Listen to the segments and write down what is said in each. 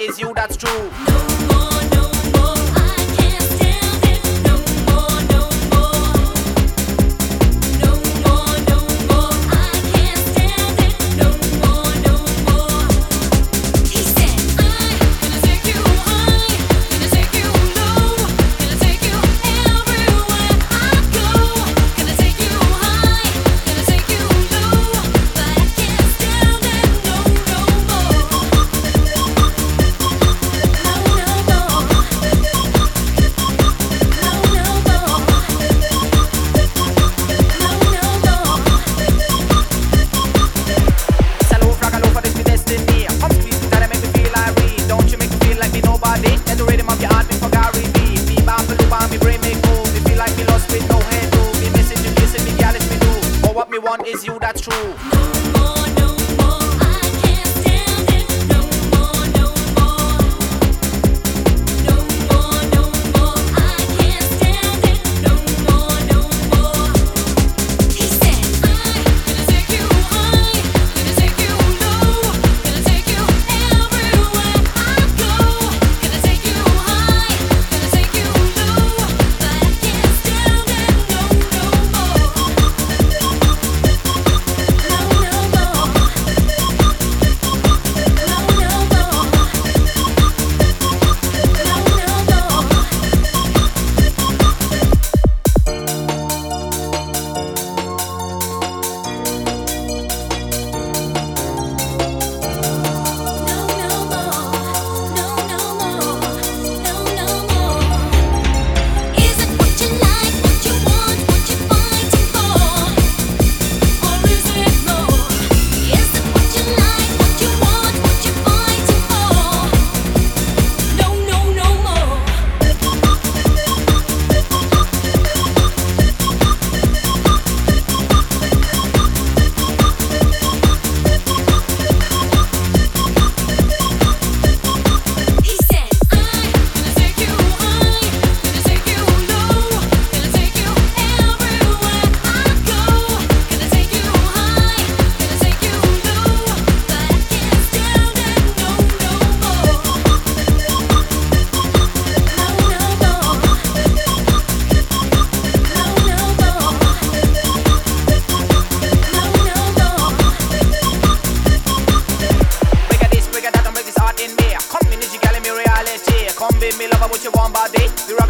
is you, that's true. Salute, is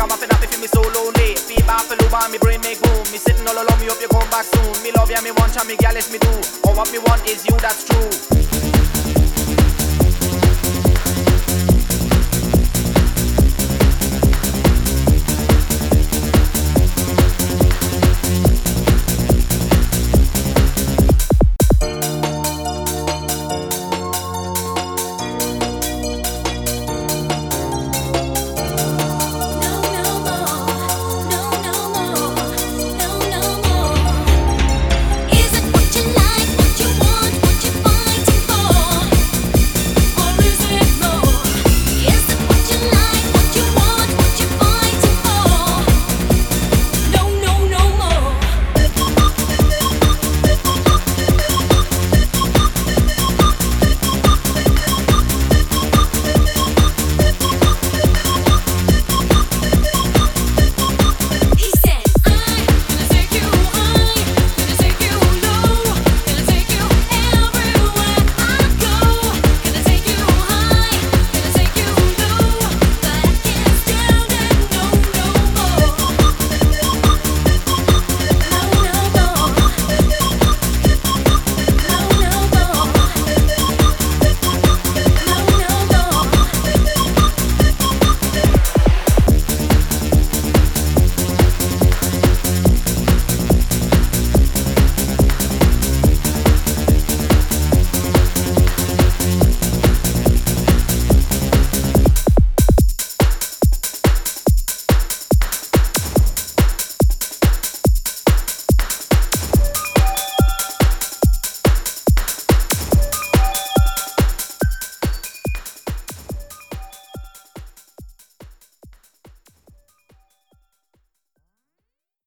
I'm and up, feel me so lonely. Feel bad for love, me brain make boom. Me sitting all alone, me hope you come back soon. Me love ya, me want ya, me gal, me do. But what me want is you, that's true.